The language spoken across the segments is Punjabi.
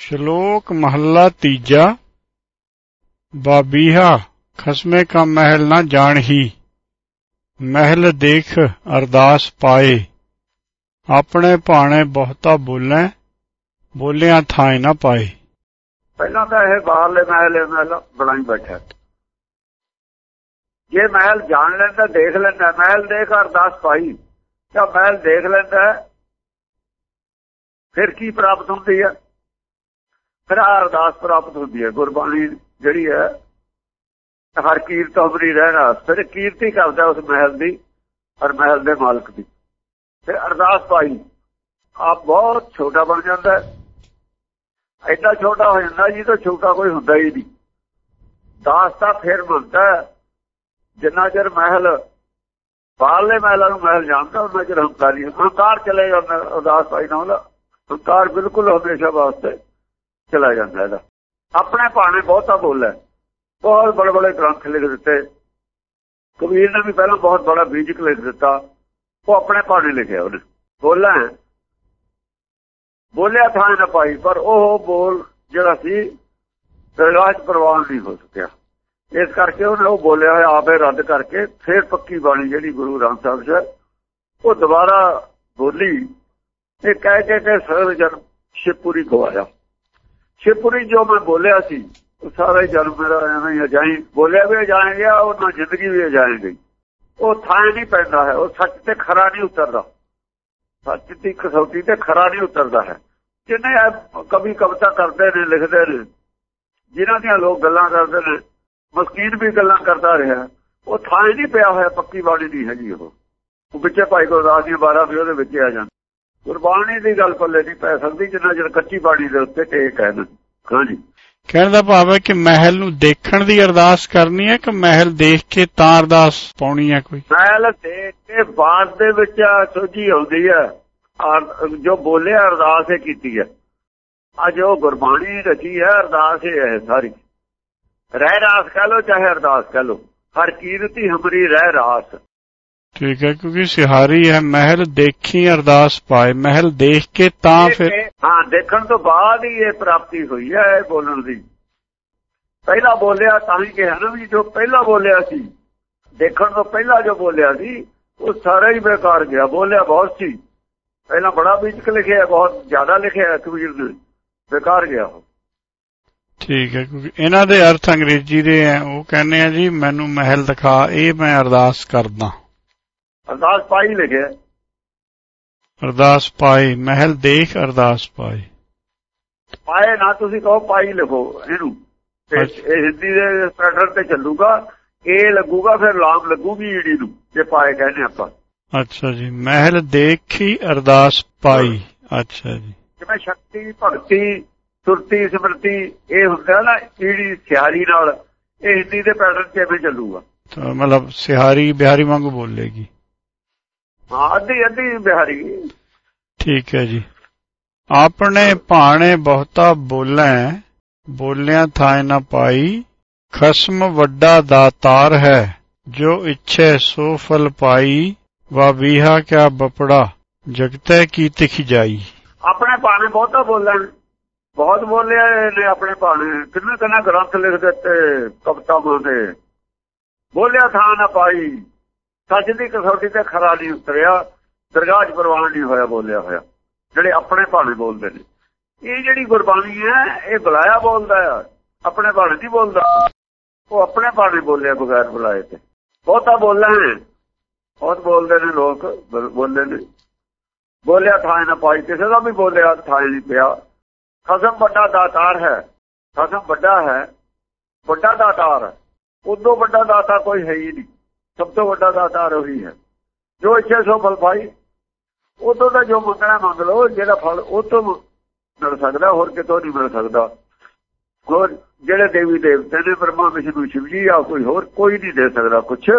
ਸ਼ਲੋਕ ਮਹੱਲਾ ਤੀਜਾ। ਬਾਬੀਹਾ, ਖਸਮੇ ਕਾ ਮਹਿਲ ਨਾ ਜਾਣ ਹੀ ਮਹਿਲ ਦੇਖ ਅਰਦਾਸ ਪਾਏ। ਆਪਣੇ ਭਾਣੇ ਬਹੁਤਾ ਬੋਲੇ, ਬੋਲਿਆਂ ਥਾਂ ਨਾ ਪਾਏ। ਪਹਿਲਾਂ ਤਾਂ ਇਹ ਬਾਹਰਲੇ ਮਹਿਲ ਮਹਿਲ ਬਣਾਈ ਬੈਠਾ। ਜੇ ਮਹਿਲ ਜਾਣ ਲੈਂਦਾ, ਦੇਖ ਲੈਂਦਾ, ਮਹਿਲ ਦੇਖ ਅਰਦਾਸ ਪਾਈ ਜਾਂ ਮਹਿਲ ਦੇਖ ਲੈਂਦਾ, ਫਿਰ ਕੀ ਪ੍ਰਾਪਤ ਹੁੰਦੀ ਹੈ ਫਿਰ ਅਰਦਾਸ ਪ੍ਰਾਪਤ ਹੁੰਦੀ ਹੈ। ਗੁਰਬਾਣੀ ਜਿਹੜੀ ਹੈ, ਹਰ ਕੀਰਤ ਅਮਰੀ ਰਹਿਣਾ ਫਿਰ ਕੀਰਤੀ ਕਰਦਾ ਉਸ ਮਹਿਲ ਦੀ ਔਰ ਮਹਿਲ ਦੇ ਮਾਲਕ ਦੀ। ਫਿਰ ਅਰਦਾਸ ਪਾਈ ਆਪ ਬਹੁਤ ਛੋਟਾ ਬਣ ਜਾਂਦਾ ਹੈ। ਐਡਾ ਛੋਟਾ ਹੋ ਜਾਂਦਾ ਜੀ ਤਾਂ ਛੋਟਾ ਕੋਈ ਹੁੰਦਾ ਹੀ ਨਹੀਂ। ਦਾਸ ਤਾਂ ਫਿਰ ਬਣਦਾ ਜਿੰਨਾ ਚਿਰ ਮਹਿਲ, ਬਾਹਰਲੇ ਮਹਿਲਾਂ ਨੂੰ ਮਹਿਲ ਜਾਣਦਾ, ਉਹਨਾਂ ਚਿਰ ਹੰਕਾਰੀ ਹੰਕਾਰ ਚਲੇ ਜਾਂਦਾ ਉਦਾਸ ਪਾਈ ਨਾ ਹੁੰਦਾ ਹੰਕਾਰ ਬਿਲਕੁਲ ਹਮੇਸ਼ਾ ਵਾਸਤੇ। ਚਲਾ ਜਾਂਦਾ ਇਹਦਾ। ਆਪਣੇ ਭਾਣੇ ਬਹੁਤਾ ਬੋਲਿਆ ਬਹੁਤ ਬੜੇ ਬੜੇ ਗ੍ਰੰਥ ਲਿਖ ਦਿੱਤੇ। ਕਬੀਰ ਨੇ ਵੀ ਪਹਿਲਾਂ ਬਹੁਤ ਬੜਾ ਬੀਜਕ ਲਿਖ ਦਿੱਤਾ। ਉਹ ਆਪਣੇ ਭਾਣੇ ਲਿਖਿਆ ਉਹਨੇ। ਬੋਲਾਂ ਬੋਲਿਆ ਥਾਂ ਨਾ ਪਾਈ ਪਰ ਉਹ ਬੋਲ ਜਿਹੜਾ ਸੀ ਦਰਗਾਹ ਪ੍ਰਵਾਨ ਨਹੀਂ ਹੋ ਸਕਿਆ। ਇਸ ਕਰਕੇ ਉਹਨੇ ਉਹ ਬੋਲਿਆ ਹੋਇਆ, ਆਪੇ ਰੱਦ ਕਰਕੇ ਫੇਰ ਪੱਕੀ ਬਾਣੀ ਜਿਹੜੀ ਗੁਰੂ ਗ੍ਰੰਥ ਸਾਹਿਬ ਜੀ ਉਹ ਦੁਬਾਰਾ ਬੋਲੀ। ਇਹ ਕਹਿ ਕੇ ਕਿ ਸਰ ਜਨਮ ਸ਼ਿਵਪੁਰੀ ਗਵਾਇਆ ਸ਼ਿਵਪੁਰੀ ਜੋ ਮੈਂ ਬੋਲਿਆ ਸੀ, ਉਹ ਸਾਰਾ ਜਨਮ ਮੇਰਾ ਐਵੇਂ ਹੀ ਜਾਈ ਬੋਲਿਆ ਵੀ ਜਾਏਗੇ ਉਹਨਾਂ ਜ਼ਿੰਦਗੀ ਵੀ ਜਾਏਗੀ ਉਹ ਥਾਂ ਨਹੀਂ ਪੈਂਦਾ ਹੈ, ਉਹ ਸੱਚ ਤੇ ਖਰਾ ਨਹੀਂ ਉਤਰਦਾ। ਸੱਚ ਦੀ ਕਸੌਟੀ ਤੇ ਖਰਾ ਨਹੀਂ ਉਤਰਦਾ ਹੈ। ਜਿੰਨੇ ਕਵੀ ਕਵਿਤਾ ਕਰਦੇ ਨੇ, ਲਿਖਦੇ ਨੇ, ਜਿਨ੍ਹਾਂ ਦੀਆਂ ਲੋਕ ਗੱਲਾਂ ਕਰਦੇ ਨੇ, ਮਸਕੀਨ ਵੀ ਗੱਲਾਂ ਕਰਦਾ ਰਿਹਾ, ਉਹ ਥਾਂ ਨਹੀਂ ਪਿਆ ਹੋਇਆ, ਪੱਕੀ ਬਾਣੀ ਦੀ ਹੈਗੀ ਉਹ। ਉਹ ਵਿੱਚੇ ਭਾਈ ਗੁਰਦਾਸ ਦੀ 12 ਵੀ ਉਹਦੇ ਵਿੱਚ ਆ ਜਾਂ ਗੁਰਬਾਣੀ ਦੀ ਗੱਲ ਪੱਲੇ ਨਹੀਂ ਪੈ ਸਕਦੀ ਜਿੰਨਾ ਚਿਰ ਕੱਚੀ ਬਾਣੀ ਦੇ ਉੱਤੇ ਟੇਕ ਹੈ ਨਾ। ਹਾਂਜੀ ਕਹਿਣ ਦਾ ਭਾਵ ਹੈ ਕਿ ਮਹਿਲ ਨੂੰ ਦੇਖਣ ਦੀ ਅਰਦਾਸ ਕਰਨੀ ਹੈ ਕਿ ਮਹਿਲ ਦੇਖ ਕੇ ਤਾਂ ਅਰਦਾਸ ਪਾਉਣੀ ਹੈ ਕੋਈ? ਮਹਿਲ ਦੇਖ ਕੇ ਬਾਅਦ ਦੇ ਵਿੱਚ ਸੋਝੀ ਆਉਂਦੀ ਹੈ। ਜੋ ਬੋਲਿਆ ਅਰਦਾਸ ਇਹ ਕੀਤੀ ਹੈ। ਅੱਜ ਉਹ ਗੁਰਬਾਣੀ ਰਚੀ ਹੈ ਅਰਦਾਸ ਹੈ ਸਾਰੀ। ਰਹਿ ਰਾਸ ਕਹ ਲੋ ਚਾਹੇ ਅਰਦਾਸ ਕਹ ਲੋ ਹਰ ਕੀਰਤੀ ਹਮਰੀ ਰਹਿ ਰਾਸ। ਠੀਕ ਹੈ ਕਿਉਂਕਿ ਸਿਹਾਰੀ ਹੈ ਮਹਿਲ ਦੇਖੀ ਅਰਦਾਸ ਪਾਏ ਮਹਿਲ ਦੇਖ ਕੇ ਤਾਂ ਫਿਰ ਹਾਂ ਦੇਖਣ ਤੋਂ ਬਾਅਦ ਹੀ ਇਹ ਪ੍ਰਾਪਤੀ ਹੋਈ ਹੈ ਇਹ ਬੋਲਣ ਦੀ। ਪਹਿਲਾਂ ਬੋਲਿਆ ਤਾਂ ਹੀ ਕਿਹਾ ਨਾ ਵੀ ਜੋ ਪਹਿਲਾਂ ਬੋਲਿਆ ਸੀ ਦੇਖਣ ਤੋਂ ਪਹਿਲਾਂ ਜੋ ਬੋਲਿਆ ਸੀ ਉਹ ਸਾਰਾ ਹੀ ਬੇਕਾਰ ਗਿਆ ਬੋਲਿਆ ਬਹੁਤ ਸੀ। ਪਹਿਲਾਂ ਬੜਾ ਵਿਚਕ ਲਿਖਿਆ ਬਹੁਤ ਜ਼ਿਆਦਾ ਲਿਖਿਆ ਕਬੀਰ ਨੇ ਬੇਕਾਰ ਗਿਆ ਉਹ। ਠੀਕ ਹੈ ਕਿਉਂਕਿ ਇਹਨਾਂ ਦੇ ਅਰਥ ਅੰਗਰੇਜ਼ੀ ਦੇ ਆ ਉਹ ਕਹਿੰਦੇ ਆ ਜੀ ਮੈਨੂੰ ਮਹਿਲ ਦਿਖਾ ਇਹ ਮੈਂ ਅਰਦਾਸ ਕਰਦਾ ਅਰਦਾਸ ਪਾਈ ਲਿਖਿਆ ਅਰਦਾਸ ਪਾਈ ਮਹਿਲ ਦੇਖ ਅਰਦਾਸ ਪਾਈ। ਪਾਏ ਨਾ ਤੁਸੀਂ ਕਹੋ ਪਾਈ ਲਿਖੋ ਇਹਨੂੰ। ਇਹ ਹਿੰਦੀ ਦੇ ਸਟੈਂਡਰਡ ਤੇ ਚੱਲੂਗਾ। ਇਹ ਲੱਗੂਗਾ ਫਿਰ ਲਾਮ ਲੱਗੂਗੀ ਈੜੀ ਨੂੰ ਜੇ ਪਾਏ ਕਹਿੰਦੇ ਆਪਾਂ। ਅੱਛਾ ਜੀ ਮਹਿਲ ਦੇਖੀ ਅਰਦਾਸ ਪਾਈ। ਅੱਛਾ ਜੀ। ਜਿਵੇਂ ਸ਼ਕਤੀ ਭਗਤੀ ਸੁਰਤੀ ਸਮਰਤੀ ਇਹ ਹੁੰਦਾ ਨਾ ਈੜੀ ਸਿਹਾਰੀ ਨਾਲ ਇਹ ਹਿੰਦੀ ਦੇ ਪੈਟਰਨ 'ਚ ਐਵੇਂ ਚੱਲੂਗਾ। ਮਤਲਬ ਸਿਹਾਰੀ ਬਿਹਾਰੀ ਵਾਂਗੂ ਬੋਲੇਗੀ। ਹਾਂ ਅੱਧੀ ਅੱਧੀ ਬਿਹਾਰੀ। ਠੀਕ ਹੈ ਜੀ। ਆਪਣੇ ਭਾਣੇ ਬਹੁਤਾ ਬੋਲੇ ਬੋਲਿਆਂ ਥਾਂ ਨਾ ਪਾਈ ਖਸਮ ਵੱਡਾ ਦਾਤਾਰ ਹੈ ਜੋ ਇੱਛੇ ਸੋ ਫਲ ਪਾਈ ਵਾ ਵੀਹਾ ਕਿਆ ਬਪੜਾ ਜਗਤੇ ਕੀ ਤਿਖ ਜਾਈ। ਆਪਣੇ ਭਾਣੇ ਬਹੁਤਾ ਬੋਲਣ ਬਹੁਤ ਬੋਲਿਆ ਨੇ ਆਪਣੇ ਭਾਣੇ। ਕਿੰਨੇ ਕਿੰਨੇ ਗ੍ਰੰਥ ਲਿਖ ਦਿੱਤੇ ਕਵਿਤਾਵਾਂ ਦੇ ਬੋਲਿਆ ਥਾਂ ਨਾ ਪਾਈ ਸੱਚ ਦੀ ਕਸੌਟੀ ਤੇ ਖਰਾ ਨਹੀਂ ਉਤਰਿਆ, ਦਰਗਾਹ 'ਚ ਪ੍ਰਵਾਨ ਨਹੀਂ ਹੋਇਆ, ਬੋਲਿਆ ਹੋਇਆ। ਜਿਹੜੇ ਆਪਣੇ ਭਾਣੇ ਬੋਲਦੇ ਨੇ। ਇਹ ਜਿਹੜੀ ਗੁਰਬਾਣੀ ਹੈ, ਇਹ ਬੁਲਾਇਆ ਬੋਲਦਾ ਹੈ ਆਪਣੇ ਭਾਣੇ ਨਹੀਂ ਬੋਲਦਾ। ਉਹ ਆਪਣੇ ਭਾਣੇ ਬੋਲਿਆ ਬਗੈਰ ਬੁਲਾਏ ਤੇ। ਬਹੁਤਾ ਬੋਲਣਾ ਹੈ। ਬਹੁਤ ਬੋਲਦੇ ਨੇ ਲੋਕ ਬੋਲਦੇ ਨੇ। ਬੋਲਿਆ ਥਾਂ ਨਾ ਪਾਈ, ਕਿਸੇ ਦਾ ਵੀ ਬੋਲਿਆ ਥਾਂ ਨਹੀਂ ਪਿਆ। ਖਸਮ ਵੱਡਾ ਦਾਤਾਰ ਹੈ। ਖਸਮ ਵੱਡਾ ਹੈ। ਵੱਡਾ ਦਾਤਾਰ। ਉਦੋਂ ਵੱਡਾ ਦਾਤਾ ਕੋਈ ਹੈ ਹੀ ਨਹੀਂ। ਸਭ ਤੋਂ ਵੱਡਾ ਦਾਤਾਰ ਉਹੀ ਹੈ। ਜੋ ਇੱਛੇ ਸੋ ਫਲ ਪਾਈ ਉਦੋਂ ਦਾ ਜੋ ਮੰਗਣਾ ਮੰਗ ਲਓ ਜਿਹੜਾ ਫਲ ਉਹ ਤੋਂ ਮਿਲ ਸਕਦਾ ਹੋਰ ਕਿਤੋਂ ਨਹੀਂ ਮਿਲ ਸਕਦਾ। ਹੋਰ ਜਿਹੜੇ ਦੇਵੀ ਦੇਵਤੇ ਨੇ ਬ੍ਰਹਮਾ ਵਿਸ਼ਨੂੰ ਸ਼ਿਵ ਜੀ ਆ ਕੋਈ ਹੋਰ ਕੋਈ ਨਹੀਂ ਦੇ ਸਕਦਾ ਕੁਝ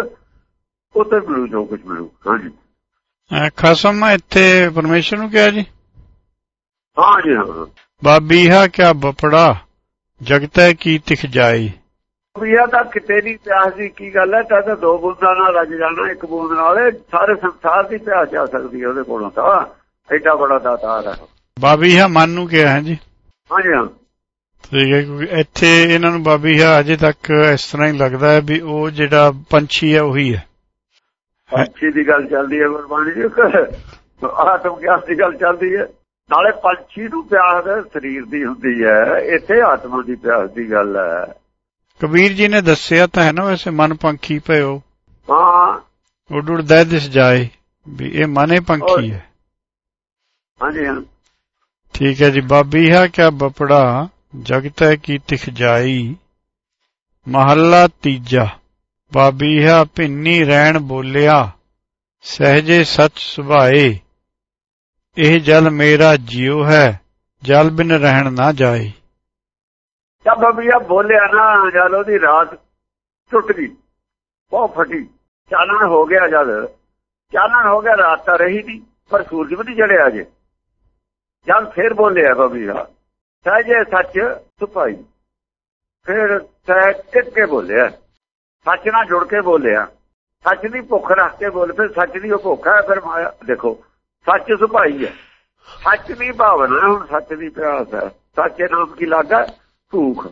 ਉਹ ਤੇ ਮਿਲੂ ਜੋ ਕੁਝ ਮਿਲੂ। ਹਾਂਜੀ। ਖਸਮ ਇੱਥੇ ਪਰਮੇਸ਼ਰ ਨੂੰ ਕਿਹਾ ਜੀ? ਹਾਂ ਜੀ ਹਾਂ। ਬਾਬੀਹਾ ਕਿਆ ਬਪੜਾ ਜਗਤੈ ਕੀ ਤਿਖ ਜਾਈ। ਬੀਆ ਤਾਂ ਕਿਤੇ ਨਹੀਂ ਪਿਆਸ ਦੀ ਕੀ ਗੱਲ ਹੈ? ਤਾਂ ਦੋ ਬੂੰਦਾਂ ਨਾਲ ਰੱਜ ਜਾਣਾ ਇੱਕ ਬੂੰਦ ਨਾਲ। ਸਾਰੇ ਸੰਸਾਰ ਦੀ ਪਿਆਸ ਜਾ ਸਕਦੀ ਹੈ ਉਹਦੇ ਕੋਲੋਂ ਤਾਂ। ਐਡਾ ਬੜਾ ਦਾਤਾਰ ਹੈ। ਬਾਬੀਹਾ ਮਨ ਨੂੰ ਕਿਹਾ ਹੈ ਜੀ? ਹਾਂਜੀ ਹਾਂ। ਠੀਕ ਹੈ ਕਿਉਂਕਿ ਇੱਥੇ ਇਹਨਾਂ ਨੂੰ ਬਾਬੀ ਹੈ ਅਜੇ ਤੱਕ ਇਸ ਤਰ੍ਹਾਂ ਹੀ ਲੱਗਦਾ ਹੈ ਵੀ ਉਹ ਜਿਹੜਾ ਪੰਛੀ ਹੈ ਉਹੀ ਹੈ। ਪੰਛੀ ਦੀ ਗੱਲ ਚੱਲਦੀ ਹੈ ਗੁਰਬਾਣੀ ਦੀ। ਆਤਮ ਗਿਆਨ ਦੀ ਗੱਲ ਚੱਲਦੀ ਹੈ। ਨਾਲੇ ਪੰਛੀ ਨੂੰ ਪਿਆਸ ਸਰੀਰ ਦੀ ਹੁੰਦੀ ਹੈ। ਇੱਥੇ ਆਤਮਾ ਦੀ ਪਿਆਸ ਦੀ ਗੱਲ ਹੈ। ਕਬੀਰ ਜੀ ਨੇ ਦੱਸਿਆ ਤਾਂ ਹੈ ਨਾ ਵੈਸੇ ਮਨ ਪੰਖੀ ਭਇਓ ਹਾਂ। ਉੱਡ ਉੱਡਦਾ ਦਿਸ ਜਾਏ ਵੀ ਇਹ ਮਨੇ ਪੰਖੀ ਹੈ। ਹਾਂਜੀ ਹਾਂ। ਠੀਕ ਹੈ ਜੀ ਬਾਬੀ ਹੈ ਕਿਆ ਬਪੜਾ ਜਗਤ ਕੀ ਤਿਖ ਜਾਈ। ਮਹੱਲਾ ਤੀਜਾ ਬਾਬੀ ਹੈ ਭਿੰਨੀ ਰਹਿਣ ਬੋਲਿਆ ਸਹਜੇ ਸੱਚ ਸੁਭਾਏ। ਇਹ ਜਲ ਮੇਰਾ ਜਿਉ ਹੈ ਜਲ ਬਿਨ ਰਹਿਣ ਨਾ ਜਾਏ। ਜਦ ਬਬੀਆ ਬੋਲਿਆ ਨਾ, ਜਦ ਉਹਦੀ ਰਾਤ ਟੁੱਟ ਗਈ, ਬਹੁਤ ਫਟੀ। ਚਾਨਣ ਹੋ ਗਿਆ ਜਦ। ਚਾਨਣ ਹੋ ਗਿਆ, ਰਾਤ ਤਾਂ ਰਹੀ ਨਹੀਂ ਪਰ ਸੂਰਜ ਵੀ ਨਹੀਂ ਜੜਿਆ ਜੇ ਜਦ ਫੇਰ ਬੋਲਿਆ ਬਬੀਆ ਸਹਜੇ ਸੱਚ ਸੁਪਾਈ। ਫਿਰ ਸਹਿ ਟਿਕ ਕੇ ਬੋਲਿਆ। ਸੱਚ ਨਾਲ ਜੁੜ ਕੇ ਬੋਲਿਆ। ਸੱਚ ਦੀ ਭੁੱਖ ਰੱਖ ਕੇ ਬੋਲ, ਫਿਰ ਸੱਚ ਦੀ ਉਹ ਭੁੱਖ ਹੈ, ਫਿਰ ਮਾਇਆ, ਦੇਖੋ, ਸੱਚ ਸੁਭਾਈ ਹੈ। ਸੱਚ ਦੀ ਭਾਵਨਾ, ਹੁਣ ਸੱਚ ਦੀ ਪਿਆਸ ਹੈ। ਸੱਚੇ ਨਾਮ ਕੀ ਲੱਗਾ? ਭੂਖ।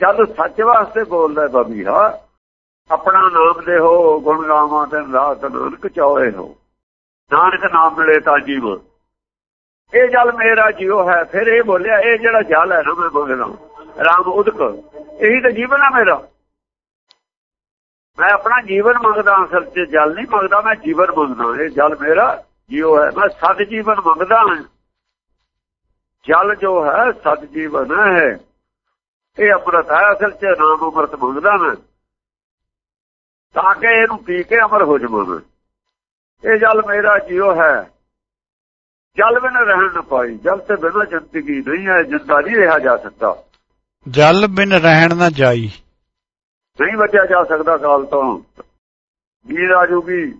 ਜਦ ਸੱਚ ਵਾਸਤੇ ਬੋਲਦਾ ਬਬੀਹਾ ਆਪਣਾ ਨਾਮ ਦੇ ਹੋ ਗੁਣ ਗਾਵਾਂ ਤੇ ਰਾਤ ਨਾਨਕ ਚਾਹੇ ਹੋ। ਨਾਨਕ ਨਾਮ ਮਿਲੇ ਤਾਂ ਜੀਵ। ਇਹ ਜਲ ਮੇਰਾ ਜੀਵ ਹੈ, ਫਿਰ ਇਹ ਬੋਲਿਆ, ਇਹ ਜਿਹੜਾ ਜਲ ਹੈ ਨਾ ਮੈਂ ਬੋਲਦਾ ਰਾਮ ਉਦਕ, ਇਹੀ ਤਾਂ ਜੀਵਨ ਹੈ ਮੇਰਾ। ਮੈਂ ਆਪਣਾ ਜੀਵਨ ਮੰਗਦਾ ਅਸਲ 'ਚ ਜਲ ਨਹੀਂ ਮੰਗਦਾ, ਮੈਂ ਜੀਵਨ ਮੰਗਦਾ ਇਹ ਜਲ ਮੇਰਾ ਜੀਵ ਹੈ, ਮੈਂ ਸਤ ਜੀਵਨ ਮੰਗਦਾ ਹਾਂ। ਜਲ ਜੋ ਹੈ ਸਤ ਜੀਵਨ ਹੈ। ਇਹ ਅੰਮ੍ਰਿਤ ਹੈ ਅਸਲ 'ਚ ਨਾਮ ਅੰਮ੍ਰਿਤ ਮੰਗਦਾ ਮੈਂ। ਤਾਂ ਕਿ ਇਹਨੂੰ ਪੀ ਕੇ ਅਮਰ ਹੋ ਜਾਵਾਂ ਇਹ ਜਲ ਮੇਰਾ ਜੀਵ ਹੈ। ਜਲ ਬਿਨ ਰਹਿਣ ਨਾ ਪਾਈ। ਜਲ ਤੇ ਬਿਨਾਂ ਜ਼ਿੰਦਗੀ ਨਹੀਂ ਹੈ ਜਿੰਦਾ ਨਹੀਂ ਰਿਹਾ ਜਾ ਸਕਦਾ। ਜਲ ਬਿਨ ਰਹਿਣ ਨਾ ਜਾਈ। ਨਹੀਂ ਬਚਿਆ ਜਾ ਸਕਦਾ ਕਾਲ ਤੋਂ। ਨੀਂਦ ਆ ਜੂਗੀ।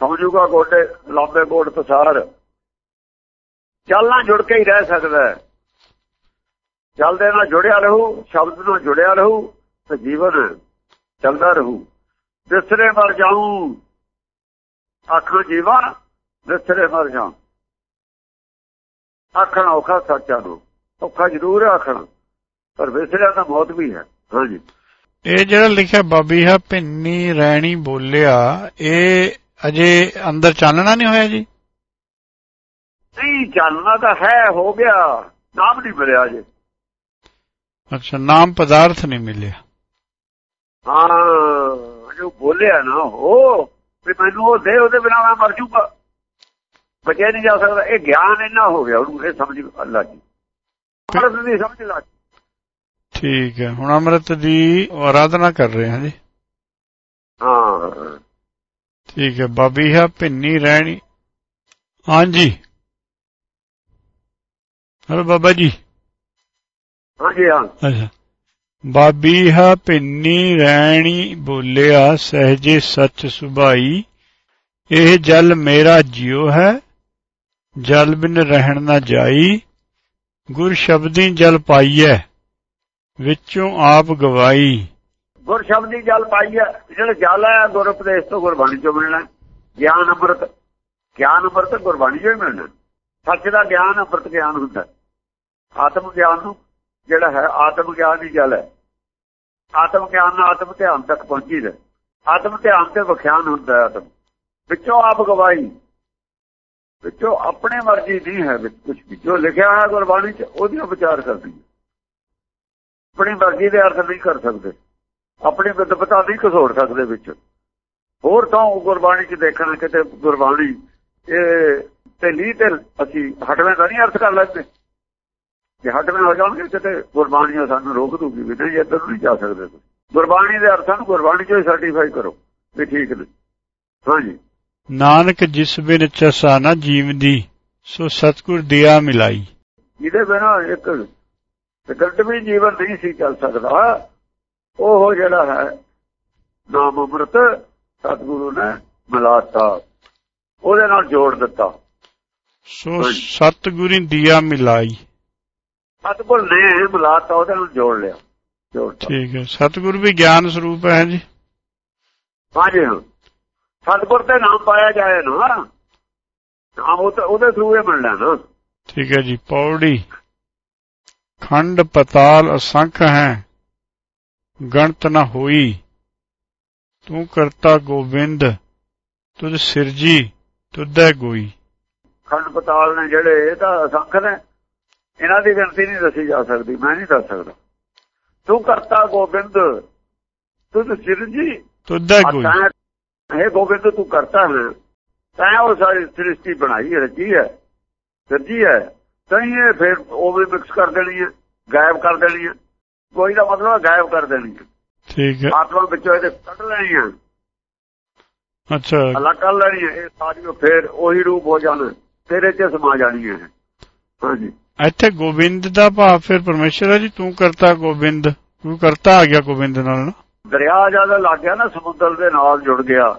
ਸਮਝੂਗਾ ਗੋਡੇ ਲੰਬੇ ਗੋਡ ਪਸਾਰ। ਜਲ ਨਾਲ ਜੁੜ ਕੇ ਹੀ ਰਹਿ ਸਕਦਾ ਹੈ। ਜਲ ਦੇ ਨਾਲ ਜੁੜਿਆ ਰਹੂ, ਸ਼ਬਦ ਨਾਲ ਜੁੜਿਆ ਰਹੂ, ਤੇ ਜੀਵਨ ਚੱਲਦਾ ਰਹੂ। ਦਿਸਰੇ ਮਰ ਜਾਊ ਆਖੋ ਜੀਵਾ ਦਿਸਰੇ ਮਰ ਜਾਉ ਆਖਣਾ ਔਖਾ ਸੱਚਾ ਨੂੰ ਔਖਾ ਜ਼ਰੂਰ ਹੈ ਆਖਣਾ, ਪਰ ਵਿਸਰਿਆ ਤਾਂ ਮੌਤ ਵੀ ਹੈ। ਹਾਂਜੀ। ਇਹ ਜਿਹੜਾ ਲਿਖਿਆ ਬਾਬੀ ਹੈ, ਭਿੰਨੀ ਰਹਿਣੀ ਬੋਲਿਆ, ਇਹ ਅਜੇ ਅੰਦਰ ਚਾਨਣਾ ਨਹੀਂ ਹੋਇਆ ਜੀ? ਨਹੀਂ ਜਾਣਨਾ ਤਾਂ ਹੈ ਹੋ ਗਿਆ। ਨਾਮ ਨਹੀਂ ਮਿਲਿਆ ਜੇ ਅੱਛਾ ਨਾਮ ਪਦਾਰਥ ਨਹੀਂ ਮਿਲਿਆ। ਹਾਂ ਜੋ ਬੋਲਿਆ ਨਾ ਉਹ ਵੀ ਮੈਨੂੰ ਉਹ ਦੇ ਉਹਦੇ ਬਿਨਾ ਮੈਂ ਮਰ ਜੂਗਾ। ਬਚਿਆ ਨਹੀਂ ਜਾ ਸਕਦਾ। ਇਹ ਗਿਆਨ ਇੰਨਾ ਹੋ ਗਿਆ ਉਹਨੂੰ ਇਹ ਸਮਝ ਅੱਲਾ ਜੀ। ਅਮਰਤ ਦੀ ਸਮਝ ਲੱਗ ਠੀਕ ਹੈ ਹੁਣ ਅੰਮ੍ਰਿਤ ਦੀ ਆਰਾਧਨਾ ਕਰ ਰਹੇ ਹਾਂ ਜੀ। ਹਾਂ। ਠੀਕ ਹੈ ਬਾਬੀ ਹੈ ਭਿੰਨੀ ਰਹਿਣੀ। ਹਾਂਜੀ। ਹਲੋ ਬਾਬਾ ਜੀ। ਹਾਂਜੀ ਹਾਂ। ਅੱਛਾ। ਬਾਬੀ ਹਾ ਪਿੰਨੀ ਰਹਿਣੀ ਬੋਲਿਆ ਸਹਜੇ ਸੱਚ ਸੁਭਾਈ ਇਹ ਜਲ ਮੇਰਾ ਜਿਉ ਹੈ ਜਲ ਬਿਨ ਰਹਿਣ ਨਾ ਜਾਈ ਗੁਰ ਸ਼ਬਦੀ ਜਲ ਪਾਈਐ ਵਿੱਚੋਂ ਆਪ ਗਵਾਈ। ਗੁਰ ਸ਼ਬਦੀ ਜਲ ਪਾਈ ਹੈ ਜਿਹੜਾ ਜਲ ਹੈ ਗੁਰ ਉਪਦੇਸ਼ ਤੋਂ ਗੁਰਬਾਣੀ ਚੋਂ ਮਿਲਣਾ ਗਿਆਨ ਅੰਮ੍ਰਿਤ ਗਿਆਨ ਅੰਮ੍ਰਿਤ ਗੁਰਬਾਣੀ ਚੋਂ ਮਿਲਣਾ ਸੱਚ ਦਾ ਗਿਆਨ ਅੰਮ੍ਰਿਤ ਗਿਆਨ ਹੁੰਦਾ ਆਤਮ ਗਿਆਨ ਨੂੰ ਜਿਹੜਾ ਹੈ, ਆਤਮ ਗਿਆਨ ਹੀ ਜਲ ਹੈ। ਆਤਮ ਗਿਆਨ ਨਾਲ ਆਤਮ ਧਿਆਨ ਤੱਕ ਪਹੁੰਚੀਦਾ ਆਤਮ ਧਿਆਨ ਤੇ ਵਿਖਿਆਨ ਹੁੰਦਾ ਹੈ ਆਤਮ। ਵਿੱਚੋਂ ਆਪ ਗਵਾਈ ਵਿੱਚੋਂ ਆਪਣੇ ਮਰਜ਼ੀ ਨਹੀਂ ਹੈ ਵਿੱਚ ਕੁਝ ਵੀ। ਜੋ ਲਿਖਿਆ ਹੈ ਗੁਰਬਾਣੀ 'ਚ, ਉਹਦੀ ਵਿਚਾਰ ਕਰਦੀ ਆਪਣੀ ਮਰਜ਼ੀ ਦੇ ਅਰਥ ਨਹੀਂ ਕਰ ਸਕਦੇ। ਆਪਣੀ ਵਿਦਵਤਾ ਨਹੀਂ ਕਸੋੜ ਸਕਦੇ ਵਿੱਚ। ਹੋਰ ਤਾਂ ਗੁਰਬਾਣੀ 'ਚ ਦੇਖਣਾ ਕਿਤੇ ਗੁਰਬਾਣੀ, ਇਹ ਤੇ ਲੀ ਤੇ ਅਸੀਂ ਹਟਵੇਂ ਦਾ ਨਹੀਂ ਅਰਥ ਕਰ ਲੈਂਦੇ। ਜੇ ਹਟਵੇਂ ਹੋ ਜਾਣਗੇ ਕਿਤੇ ਗੁਰਬਾਣੀ ਸਾਨੂੰ ਰੋਕ ਦੂਗੀ ਵੀ ਨਹੀਂ ਇੱਧਰ ਨਹੀਂ ਜਾ ਸਕਦੇ ਗੁਰਬਾਣੀ ਦੇ ਅਰਥਾਂ ਨੂੰ ਗੁਰਬਾਣੀ 'ਚੋਂ ਸਰਟੀਫਾਈ ਕਰੋ ਵੀ ਠੀਕ ਨੇ। ਹਾਂਜੀ। ਨਾਨਕ ਜਿਸ ਬਿਨ ਚਸਾ ਨਾ ਜੀਵਦੀ ਸੋ ਸਤਗੁਰ ਦਿਆ ਮਿਲਾਈ। ਇਹਦੇ ਬਿਨਾ ਇੱਕ ਸਿਕਰਟ ਵੀ ਜੀਵਨ ਨਹੀਂ ਸੀ ਚੱਲ ਸਕਦਾ। ਉਹ ਜਿਹੜਾ ਹੈ ਨਾਮ ਅੰਮ੍ਰਿਤ ਸਤਿਗੁਰੂ ਨੇ ਮਿਲਾਤਾ। ਉਹਦੇ ਨਾਲ ਜੋੜ ਦਿੱਤਾ। ਸੋ ਸਤਗੁਰੀ ਦਿਆ ਮਿਲਾਈ। ਸਤਿਗੁਰ ਨੇ ਮਿਲਾਤਾ ਉਹਦੇ ਨਾਲ ਜੋੜ ਲਿਆ। ਠੀਕ ਹੈ। ਸਤਗੁਰ ਵੀ ਗਿਆਨ ਸਰੂਪ ਹੈ ਜੀ। ਹਾਂਜੀ ਹਾਂ। ਸਤਿਗੁਰ ਤੇ ਨਾਮ ਪਾਇਆ ਜਾਏ ਨਾ ਨਾਮ ਉਹਦੇ ਥਰੂ ਹੀ ਮਿਲਣਾ ਨਾ। ਠੀਕ ਹੈ ਜੀ। ਪੌੜੀ। ਖੰਡ ਪਤਾਲ ਅਸੰਖ ਹੈ। ਗਣਤ ਨ ਹੋਈ। ਤੂੰ ਕਰਤਾ ਗੋਬਿੰਦ ਤੁਧ ਸਿਰਜੀ ਤੁਧੈ ਗੋਈ। ਖੰਡ ਪਤਾਲ ਨੇ ਜਿਹੜੇ ਇਹ ਤਾਂ ਅਸੰਖ ਨੇ। ਇਹਨਾਂ ਦੀ ਗਿਣਤੀ ਨਹੀਂ ਦੱਸੀ ਜਾ ਸਕਦੀ ਮੈਂ ਨਹੀਂ ਦੱਸ ਸਕਦਾ। ਤੂੰ ਕਰਤਾ ਗੋਬਿੰਦ ਤੁਧ ਸਿਰਜੀ ਤੁਧੈ ਗੋਈ ਤਾਂ ਇਹ ਗੋਬਿੰਦ ਤੂੰ ਕਰਤਾ ਹੈ। ਤਾਂ ਉਹ ਸਾਰੀ ਸ੍ਰਿਸ਼ਟੀ ਬਣਾਈ ਹੈ ਰਚੀ ਹੈ। ਸੱਜੀ ਹੈ। ਤਾਂ ਇਹ ਫਿਰ ਉਹ ਵੀ ਮਿਕਸ ਕਰ ਦੇਣੀ ਹੈ ਗਾਇਬ ਕਰ ਦੇਣੀ ਹੈ। ਕੋਈ ਦਾ ਮਤਲਬ ਹੈ ਗਾਇਬ ਕਰ ਦੇਣੀ ਹੈ। ਠੀਕ ਹੈ। ਆਤਮਾ ਵਿੱਚੋਂ ਇਹਦੇ ਕੱਢ ਲੈਣੀ ਹੈ। ਅੱਛਾ। ਅਲੱਗ ਕਰ ਲੈਣੀ ਹੈ ਇਹ ਸਾਰੀ ਫਿਰ ਉਹੀ ਰੂਪ ਹੋ ਜਾਣਾ ਤੇਰੇ ਚ ਸਮਾ ਜਾਣੀ ਹੈ। ਹਾਂਜੀ। ਇੱਥੇ ਗੋਬਿੰਦ ਦਾ ਭਾਵ ਫਿਰ ਪਰਮੇਸ਼ਰ ਹੈ ਜੀ ਤੂੰ ਕਰਤਾ ਗੋਬਿੰਦ ਤੂੰ ਕਰਤਾ ਆ ਗਿਆ ਗੋਬਿੰਦ ਨਾਲ ਨਾ। ਦਰਿਆ ਜਦ ਲੱਗ ਗਿਆ ਨਾ ਸਮੁੰਦਰ ਦੇ ਨਾਲ ਜੁੜ ਗਿਆ।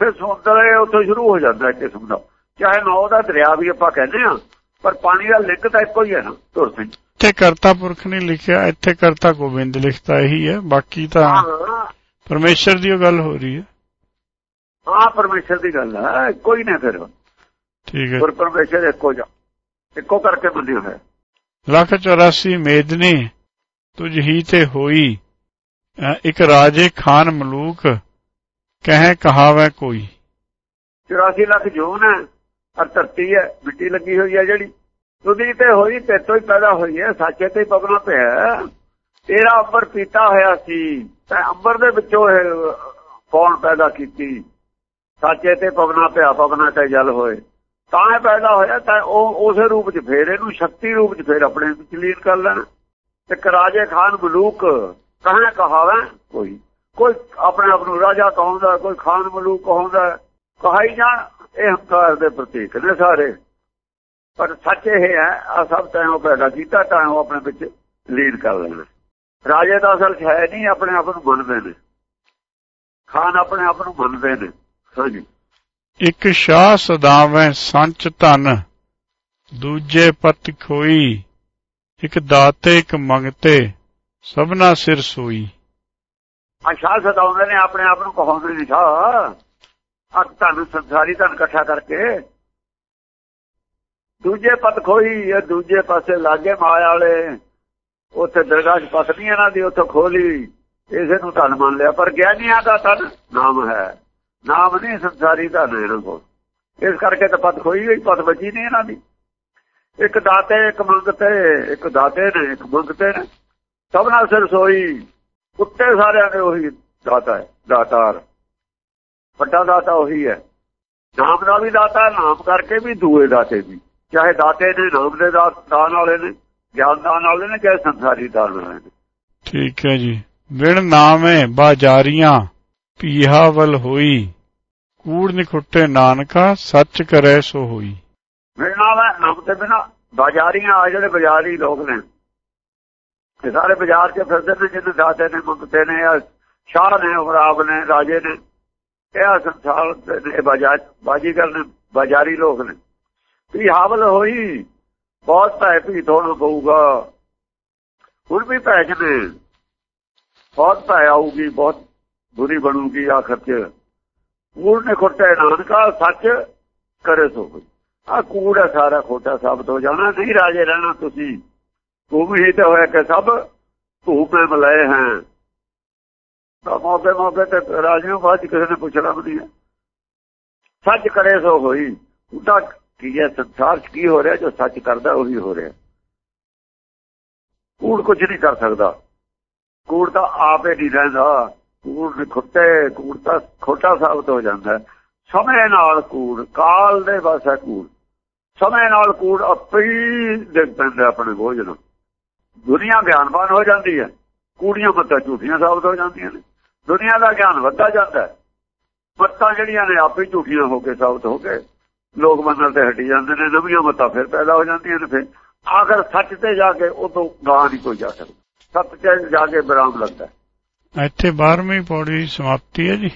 ਫਿਰ ਸਮੁੰਦਰ ਉੱਥੋਂ ਸ਼ੁਰੂ ਹੋ ਜਾਂਦਾ ਇੱਕ ਕਿਸਮ ਦਾ ਚਾਹੇ ਨੌ ਦਾ ਦਰਿਆ ਵੀ ਆਪਾਂ ਕਹਿੰਦੇ ਆ ਪਰ ਪਾਣੀ ਦਾ ਲਿੰਕ ਤਾਂ ਇੱਕੋ ਹੀ ਹੈ ਨਾ ਤੁਰ ਸਿੰਘ। ਇੱਥੇ ਕਰਤਾ ਪੁਰਖ ਨਹੀਂ ਲਿਖਿਆ ਇੱਥੇ ਕਰਤਾ ਗੋਬਿੰਦ ਲਿਖਤਾ ਇਹੀ ਹੈ ਬਾਕੀ ਤਾਂ ਪਰਮੇਸ਼ਰ ਦੀ ਉਹ ਗੱਲ ਹੋ ਰਹੀ ਹੈ। ਹਾਂ ਪਰਮੇਸ਼ਰ ਦੀ ਗੱਲ ਹੈ ਕੋਈ ਨਹੀਂ ਫਿਰ। ਠੀਕ ਹੈ। ਪਰ ਪਰਮੇਸ਼ਰ ਇੱਕੋ ਜਾ ਇੱਕੋ ਕਰਕੇ ਬੰਦਿਆ ਹੋਇਆ। ਲੱਖ 84 ਮੇਦਨੀ ਤੁਝ ਹੀ ਤੇ ਹੋਈ ਇੱਕ ਰਾਜੇ ਖਾਨ ਮਲੂਕ ਕਹੇ ਕਹਾਵੇ ਕੋਈ। 84 ਲੱਖ ਜੂਨ ਹੈ ਔਰ ਧਰਤੀ ਹੈ ਮਿੱਟੀ ਲੱਗੀ ਹੋਈ ਹੈ ਜਿਹੜੀ। ਤੁਦੀ ਤੇ ਹੋਈ ਤੇ ਤੋਂ ਹੀ ਪੈਦਾ ਹੋਈ ਹੈ ਸਾਚੇ ਤੇ ਪਵਨਾ ਪਿਆ। ਤੇਰਾ ਅੰਬਰ ਪੀਤਾ ਹੋਇਆ ਸੀ ਤੇ ਅੰਬਰ ਦੇ ਵਿੱਚੋਂ ਇਹ ਕੌਣ ਪੈਦਾ ਕੀਤੀ? ਸਾਚੇ ਤੇ ਪਵਨਾ ਪਿਆ ਪਵਨਾ ਤੇ ਜਲ ਹੋਏ। ਤਾਂ ਇਹ ਪੈਦਾ ਹੋਇਆ ਤਾਂ ਉਹ ਉਸੇ ਰੂਪ 'ਚ ਫੇਰ ਇਹਨੂੰ ਸ਼ਕਤੀ ਰੂਪ 'ਚ ਫੇਰ ਆਪਣੇ ਵਿੱਚ ਲੀਨ ਕਰ ਲੈਣਾ। ਤੇ ਕਰਾਜੇ ਖਾਨ ਮਲੂਕ ਕਹਾਂ ਕਹਾਵਾ? ਕੋਈ। ਕੋਈ ਆਪਣੇ ਆਪ ਨੂੰ ਰਾਜਾ ਕਹਾਉਂਦਾ ਕੋਈ ਖਾਨ ਮਲੂਕ ਕਹਾਉਂਦਾ ਕਹਾਈ ਜਾਣ ਇਹ ਹੰਕਾਰ ਦੇ ਪ੍ਰਤੀਕ ਨੇ ਸਾਰੇ। ਪਰ ਸੱਚ ਇਹ ਹੈ ਆ ਸਭ ਤਾਂ ਉਹ ਪੈਦਾ ਕੀਤਾ ਤਾਂ ਉਹ ਆਪਣੇ ਵਿੱਚ ਲੀਨ ਕਰ ਲੈਣਾ ਰਾਜੇ ਦਾ ਅਸਲ ਹੈ ਨਹੀਂ ਆਪਣੇ ਆਪ ਨੂੰ ਮੰਨਦੇ ਨੇ। ਖਾਨ ਆਪਣੇ ਆਪ ਨੂੰ ਮੰਨਦੇ ਨੇ। ਹਾਂਜੀ। ਇੱਕ ਸ਼ਾਹ ਸਦਾਵੇਂ ਸੰਚ ਧਨ, ਦੂਜੇ ਪਤ ਖੋਈ, ਇੱਕ ਦਾਤੇ ਇੱਕ ਮੰਗਤੇ, ਸਭਨਾ ਸਿਰ ਸੋਈ। ਆ ਸ਼ਾਹ ਸਦਾਉਂਦੇ ਨੇ ਆਪਣੇ ਆਪ ਨੂੰ ਕਹਾਉਂਦੇ ਨੇ, ਸ਼ਾਹ ਆ ਧਨ ਸੰਸਾਰੀ ਧਨ ਇਕੱਠਾ ਕਰਕੇ ਦੂਜੇ ਪਤ ਖੋਈ, ਇਹ ਦੂਜੇ ਪਾਸੇ ਲਾਗੇ ਮਾਇਆ ਵਾਲੇ, ਉੱਥੇ ਦਰਗਾਹ 'ਚ ਇਹਨਾਂ ਦੀ, ਉੱਥੋਂ ਖੋਲੀ ਇਸੇ ਨੂੰ ਧਨ ਮੰਨ ਲਿਆ, ਪਰ ਗਿਆਨੀਆਂ ਦਾ ਧਨ ਨਾਮ ਹੈ। ਨਾਮ ਨਹੀਂ ਸੰਸਾਰੀ ਧਨ ਇਹਨਾਂ ਕੋਲ। ਇਸ ਕਰਕੇ ਤਾਂ ਪਤ ਖੋਈ ਹੋਈ ਪਤ ਬਚੀ ਨਹੀਂ ਇਹਨਾਂ ਦੀ। ਇੱਕ ਦਾਤੇ, ਇੱਕ ਮੰਗਤੇ, ਇੱਕ ਦਾਤੇ ਨੇ, ਇੱਕ ਮੰਗਤੇ ਨੇ। ਸਭਨਾ ਸਿਰ ਸੋਈ, ਕੁੱਤੇ ਸਾਰਿਆਂ ਦੇ ਉਹੀ ਦਾਤਾ ਹੈ, ਦਾਤਾਰ। ਵੱਡਾ ਦਾਤਾ ਉਹੀ ਹੈ। ਨਾਮ ਦਾ ਵੀ ਦਾਤਾ, ਨਾਮ ਕਰਕੇ ਵੀ ਦੂਏ ਦਾਤੇ ਵੀ ਚਾਹੇ ਦਾਤੇ ਨੇ, ਨਾਮ ਦੇ ਦਾ- ਦਾਨ ਵਾਲੇ ਨੇ, ਗਿਆਨ ਦਾਨ ਵਾਲੇ ਨੇ, ਚਾਹੇ ਸੰਸਾਰੀ ਦਾਨ ਵਾਲੇ ਨੇ। ਠੀਕ ਹੈ ਜੀ। ਵਿਣ ਨਾਮੇ ਬਾਜਾਰੀਆਂ। ਪੀਹਾਵਲ ਹੋਈ ਕੂੜ ਨਿਖੁੱਟੇ ਨਾਨਕਾ ਸੱਚ ਕਰੇ ਸੋ ਹੋਈ ਮੇਰੇ ਨਾਮ ਹੈ ਨਾਮ ਤੇ ਬਿਨਾ ਬਾਜ਼ਾਰੀਆਂ ਆ ਜਿਹੜੇ ਬਾਜ਼ਾਰੀ ਲੋਕ ਨੇ ਇਹ ਸਾਰੇ ਬਾਜ਼ਾਰ 'ਚ ਫਿਰਦੇ ਨੇ ਜਿਹਨੂੰ ਦਾਤੇ ਨੇ ਮੰਗਤੇ ਨੇ ਆ ਸ਼ਾਹ ਨੇ ਉਮਰਾਬ ਨੇ ਰਾਜੇ ਨੇ ਇਹ ਆ ਸੰਸਾਰ ਦੇ ਨੇ ਬਾਜ਼ਾਰ ਬਾਜੀਗਰ ਨੇ ਬਾਜ਼ਾਰੀ ਲੋਕ ਨੇ ਵੀ ਹਾਵਲ ਹੋਈ ਬਹੁਤ ਭੈ ਵੀ ਥੋੜਾ ਪਊਗਾ ਹੁਣ ਵੀ ਭੈ ਚ ਨੇ ਬਹੁਤ ਭੈ ਆਊਗੀ ਬਹੁਤ ਬੁਰੀ ਬਣੂਗੀ ਆਖਰ ਚ। ਕੂੜ ਨੇ ਖੁੱਟੇ ਨਾਨਕਾ ਸੱਚ ਕਰੇ ਸੋ ਹੋਈ ਆ ਕੂੜ ਹੈ ਸਾਰਾ ਖੋਟਾ ਸਾਬਤ ਹੋ ਜਾਣਾ। ਨਹੀਂ ਰਾਜੇ ਰਹਿਣਾ ਤੁਸੀਂ। ਤੂੰ ਹੀ ਤੇ ਹੋਇਆ ਕਿ ਸਭ ਧੂਪ ਮੇ ਹੈ। ਤਾਂ ਮੌਕੇ ਮੌਕੇ ਤੇ ਰਾਜੇ ਨੂੰ ਬਾਅਦ 'ਚ ਕਿਸੇ ਨੇ ਪੁੱਛਣਾ ਵੀ ਨਹੀਂ ਸੱਚ ਕਰੇ ਸੋ ਹੋਈ। ਉਹਦਾ ਕੀ ਹੈ? ਸੰਸਾਰ 'ਚ ਕੀ ਹੋ ਰਿਹਾ? ਜੋ ਸੱਚ ਕਰਦਾ, ਉਹੀ ਹੋ ਰਿਹਾ। ਕੂੜ ਕੁਝ ਨਹੀਂ ਕਰ ਸਕਦਾ। ਕੂੜ ਤਾਂ ਆਪੇ ਨਹੀਂ ਰਹਿੰਦਾ। ਕੂੜ ਖੁੱਟੇ, ਕੂੜ ਤਾਂ ਖੋਟਾ ਸਾਬਤ ਹੋ ਜਾਂਦਾ ਹੈ। ਸਮੇਂ ਨਾਲ ਕੂੜ, ਕਾਲ ਦੇ ਬਸ ਹੈ ਕੂੜ। ਸਮੇਂ ਨਾਲ ਕੂੜ ਆਪੇ ਹੀ ਪੈਂਦਾ ਆਪਣੇ ਬੋਝ ਨੂੰ ਦੁਨੀਆ ਗਿਆਨਵਾਨ ਹੋ ਜਾਂਦੀ ਹੈ। ਕੂੜੀਆਂ ਮੱਤਾਂ ਝੂਠੀਆਂ ਸਾਬਤ ਹੋ ਜਾਂਦੀਆਂ ਨੇ। ਦੁਨੀਆ ਦਾ ਗਿਆਨ ਵੱਧਦਾ ਜਾਂਦਾ ਹੈ। ਮੱਤਾਂ ਜਿਹੜੀਆਂ ਨੇ ਆਪੇ ਹੀ ਝੂਠੀਆਂ ਹੋ ਕੇ ਸਾਬਤ ਹੋ ਕੇ ਲੋਕ ਮੰਨਣ ਤੇ ਹਟੀ ਜਾਂਦੇ ਨੇ, ਨਵੀਆਂ ਮੱਤਾਂ ਫਿਰ ਪੈਦਾ ਹੋ ਜਾਂਦੀਆਂ ਨੇ ਫਿਰ। ਆਖਰ ਸੱਚ ਤੇ ਜਾ ਕੇ ਉਹ ਤੋਂ ਗਾਂ ਨਹੀਂ ਕੋਈ ਜਾ ਸਕਦਾ। ਸੱਚ ਤੇ ਜਾ ਕੇ ਬਰਾਮ ਲੱਗਦਾ ਇੱਥੇ 12ਵੀਂ ਪੌੜੀ ਸਮਾਪਤੀ ਹੈ ਜੀ।